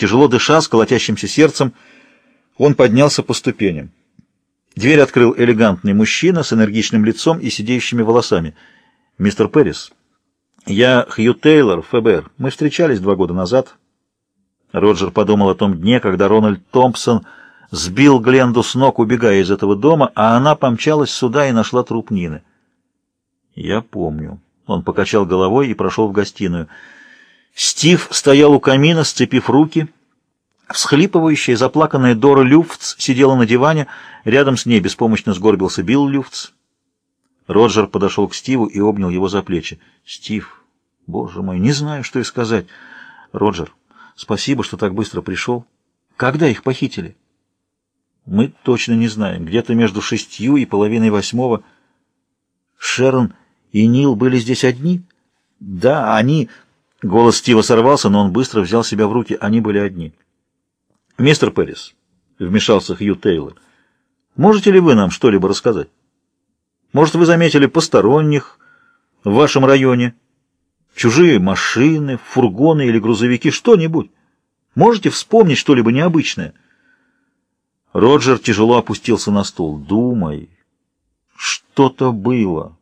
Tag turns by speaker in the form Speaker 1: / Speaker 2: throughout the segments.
Speaker 1: Тяжело дыша, с колотящимся сердцем, он поднялся по ступеням. Дверь открыл элегантный мужчина с энергичным лицом и сидеющими волосами. «Мистер Перрис, я Хью Тейлор, ФБР. Мы встречались два года назад». Роджер подумал о том дне, когда Рональд Томпсон сбил Гленду с ног, убегая из этого дома, а она помчалась сюда и нашла труп Нины. «Я помню». Он покачал головой и прошел в гостиную. Стив стоял у камина, сцепив руки. Всхлипывающая, заплаканная Дора Люфтс сидела на диване. Рядом с ней беспомощно сгорбился Билл Люфтс. Роджер подошел к Стиву и обнял его за плечи. «Стив, боже мой, не знаю, что и сказать. Роджер, спасибо, что так быстро пришел. Когда их похитили?» «Мы точно не знаем. Где-то между шестью и половиной восьмого. Шерон и Нил были здесь одни?» «Да, они...» Голос Стива сорвался, но он быстро взял себя в руки. Они были одни. «Мистер Перрис», — вмешался Хью Тейлор, — «можете ли вы нам что-либо рассказать? Может, вы заметили посторонних в вашем районе? Чужие машины, фургоны или грузовики, что-нибудь? Можете вспомнить что-либо необычное?» Роджер тяжело опустился на стул. «Думай. Что-то было».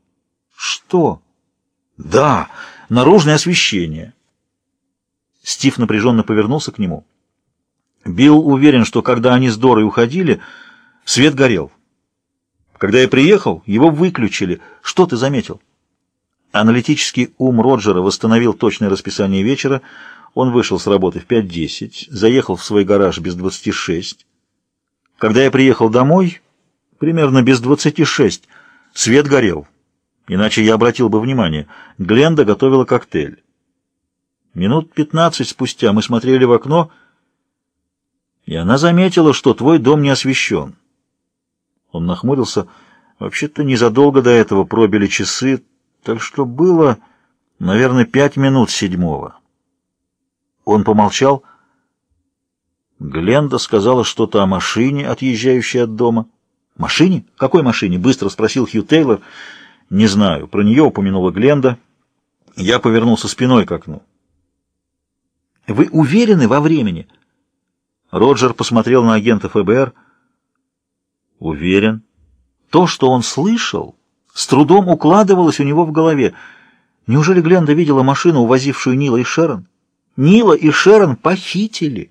Speaker 1: «Что?» «Да, наружное освещение». Стив напряженно повернулся к нему. Билл уверен, что когда они с Дорой уходили, свет горел. Когда я приехал, его выключили. Что ты заметил? Аналитический ум Роджера восстановил точное расписание вечера. Он вышел с работы в 5.10, заехал в свой гараж без 26. Когда я приехал домой, примерно без 26, свет горел. Иначе я обратил бы внимание. Гленда готовила коктейль. Минут пятнадцать спустя мы смотрели в окно, и она заметила, что твой дом не освещен. Он нахмурился. Вообще-то незадолго до этого пробили часы, так что было, наверное, пять минут седьмого. Он помолчал. Гленда сказала что-то о машине, отъезжающей от дома. «Машине? Какой машине?» — быстро спросил Хью Тейлор. «Не знаю. Про нее упомянула Гленда». Я повернулся спиной к окну. «Вы уверены во времени?» Роджер посмотрел на агента ФБР. «Уверен. То, что он слышал, с трудом укладывалось у него в голове. Неужели Гленда видела машину, увозившую Нила и Шерон? Нила и Шерон похитили».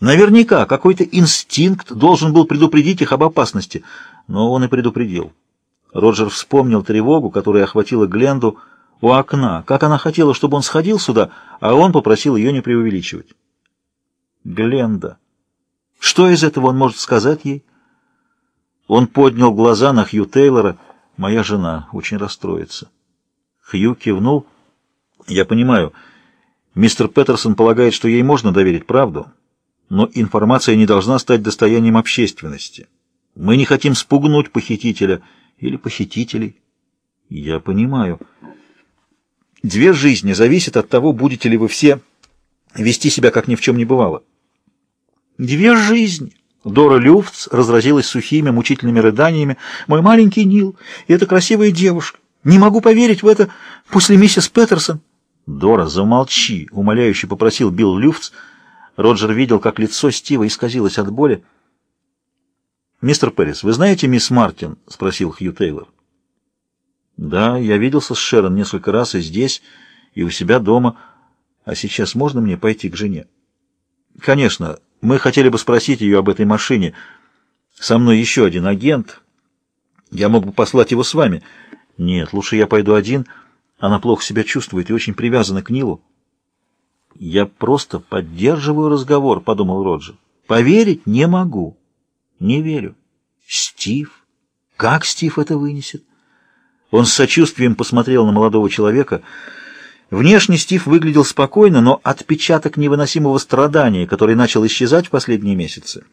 Speaker 1: Наверняка какой-то инстинкт должен был предупредить их об опасности, но он и предупредил. Роджер вспомнил тревогу, которая охватила Гленду у окна, как она хотела, чтобы он сходил сюда, а он попросил ее не преувеличивать. Гленда. Что из этого он может сказать ей? Он поднял глаза на Хью Тейлора. «Моя жена очень расстроится». Хью кивнул. «Я понимаю. Мистер Петерсон полагает, что ей можно доверить правду, но информация не должна стать достоянием общественности. Мы не хотим спугнуть похитителя» или похитителей. Я понимаю. Две жизни зависят от того, будете ли вы все вести себя, как ни в чем не бывало. Две жизни. Дора Люфтс разразилась сухими, мучительными рыданиями. «Мой маленький Нил, и эта красивая девушка. Не могу поверить в это после миссис Петерсон». «Дора, замолчи!» — умоляюще попросил Билл Люфтс. Роджер видел, как лицо Стива исказилось от боли. «Мистер Перрис, вы знаете мисс Мартин?» — спросил Хью Тейлор. «Да, я виделся с Шерон несколько раз и здесь, и у себя дома. А сейчас можно мне пойти к жене?» «Конечно. Мы хотели бы спросить ее об этой машине. Со мной еще один агент. Я мог бы послать его с вами». «Нет, лучше я пойду один. Она плохо себя чувствует и очень привязана к Нилу». «Я просто поддерживаю разговор», — подумал Роджер. «Поверить не могу». Не верю. Стив? Как Стив это вынесет? Он с сочувствием посмотрел на молодого человека. Внешне Стив выглядел спокойно, но отпечаток невыносимого страдания, который начал исчезать в последние месяцы,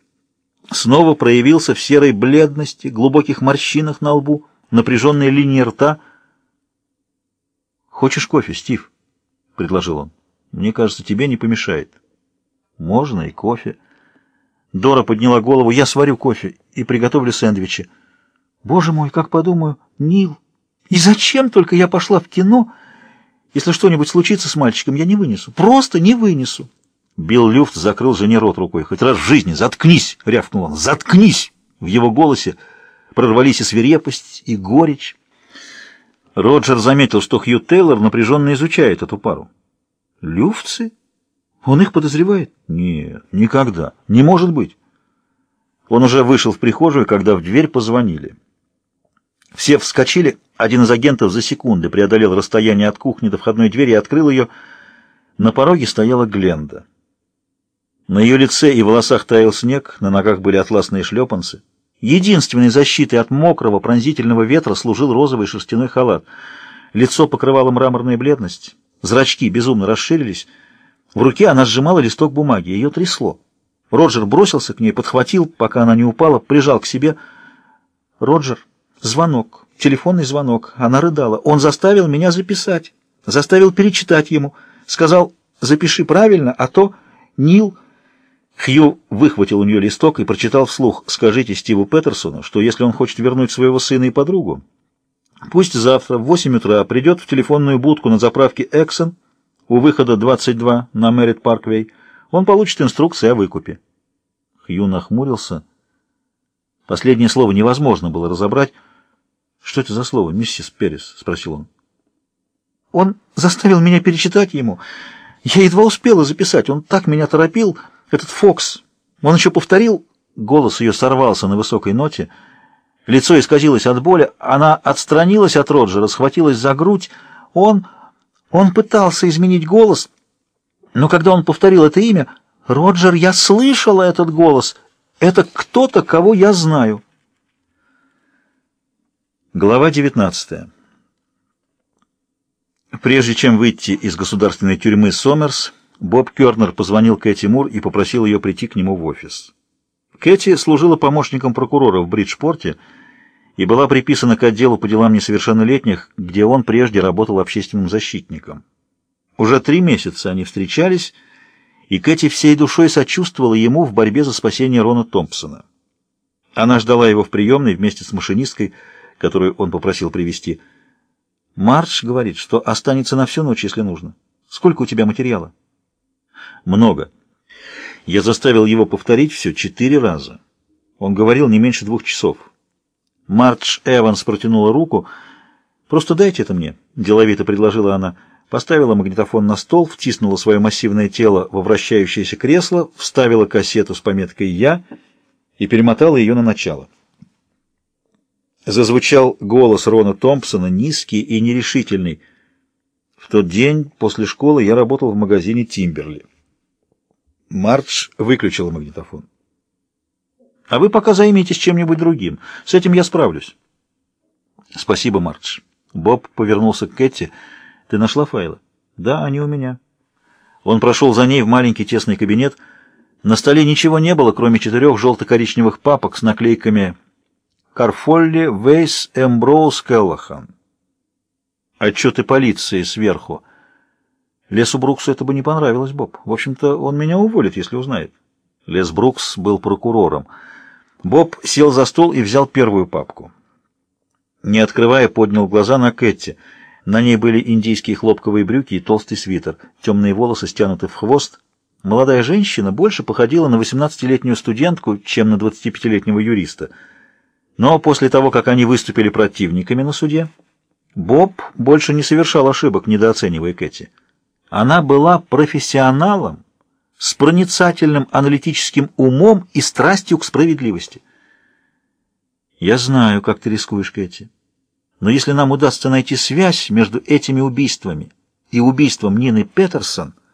Speaker 1: снова проявился в серой бледности, глубоких морщинах на лбу, напряженной линии рта. «Хочешь кофе, Стив?» — предложил он. «Мне кажется, тебе не помешает». «Можно и кофе». Дора подняла голову. «Я сварю кофе и приготовлю сэндвичи». «Боже мой, как подумаю, Нил! И зачем только я пошла в кино? Если что-нибудь случится с мальчиком, я не вынесу. Просто не вынесу». Билл Люфт закрыл жене рот рукой. «Хоть раз в жизни! Заткнись!» — рявкнул он. «Заткнись!» В его голосе прорвались и свирепость, и горечь. Роджер заметил, что Хью Тейлор напряженно изучает эту пару. «Люфтцы? Он их подозревает?» «Нет, никогда. Не может быть». Он уже вышел в прихожую, когда в дверь позвонили. Все вскочили. Один из агентов за секунды преодолел расстояние от кухни до входной двери и открыл ее. На пороге стояла Гленда. На ее лице и волосах таял снег, на ногах были атласные шлепанцы. Единственной защитой от мокрого пронзительного ветра служил розовый шерстяной халат. Лицо покрывало мраморная бледность, зрачки безумно расширились. В руке она сжимала листок бумаги, ее трясло. Роджер бросился к ней, подхватил, пока она не упала, прижал к себе. «Роджер, звонок, телефонный звонок». Она рыдала. «Он заставил меня записать, заставил перечитать ему. Сказал, запиши правильно, а то Нил...» Хью выхватил у нее листок и прочитал вслух «Скажите Стиву Петерсону, что если он хочет вернуть своего сына и подругу, пусть завтра в 8 утра придет в телефонную будку на заправке «Эксон» у выхода 22 на Мэрит Парквей. Он получит инструкции о выкупе». Хью нахмурился. Последнее слово невозможно было разобрать. «Что это за слово, миссис Перес?» — спросил он. «Он заставил меня перечитать ему. Я едва успела записать. Он так меня торопил...» Этот Фокс, он еще повторил, голос ее сорвался на высокой ноте, лицо исказилось от боли, она отстранилась от Роджера, схватилась за грудь, он... он пытался изменить голос, но когда он повторил это имя, «Роджер, я слышала этот голос, это кто-то, кого я знаю». Глава 19 Прежде чем выйти из государственной тюрьмы Сомерс, Боб Кернер позвонил Кэти Мур и попросил ее прийти к нему в офис. Кэти служила помощником прокурора в Бриджпорте и была приписана к отделу по делам несовершеннолетних, где он прежде работал общественным защитником. Уже три месяца они встречались, и Кэти всей душой сочувствовала ему в борьбе за спасение Рона Томпсона. Она ждала его в приемной вместе с машинисткой, которую он попросил привести. «Мардж говорит, что останется на всю ночь, если нужно. Сколько у тебя материала?» Много. Я заставил его повторить все четыре раза. Он говорил не меньше двух часов. Мардж Эванс протянула руку. «Просто дайте это мне», — деловито предложила она. Поставила магнитофон на стол, втиснула свое массивное тело во вращающееся кресло, вставила кассету с пометкой «Я» и перемотала ее на начало. Зазвучал голос Рона Томпсона, низкий и нерешительный. В тот день после школы я работал в магазине «Тимберли». Мардж выключила магнитофон. «А вы пока займитесь чем-нибудь другим. С этим я справлюсь». «Спасибо, Мардж». Боб повернулся к Кэти. «Ты нашла файлы?» «Да, они у меня». Он прошел за ней в маленький тесный кабинет. На столе ничего не было, кроме четырех желто-коричневых папок с наклейками «Карфолли, Вейс, Эмброуз, Келлахан». Отчеты полиции сверху. Лесу Бруксу это бы не понравилось, Боб. В общем-то, он меня уволит, если узнает. Лес Брукс был прокурором. Боб сел за стол и взял первую папку. Не открывая, поднял глаза на Кэти. На ней были индийские хлопковые брюки и толстый свитер. Темные волосы стянуты в хвост. Молодая женщина больше походила на 18-летнюю студентку, чем на 25-летнего юриста. Но после того, как они выступили противниками на суде, Боб больше не совершал ошибок, недооценивая Кэти. Она была профессионалом с проницательным аналитическим умом и страстью к справедливости. Я знаю, как ты рискуешь, Кэти. Но если нам удастся найти связь между этими убийствами и убийством Нины Петерсон —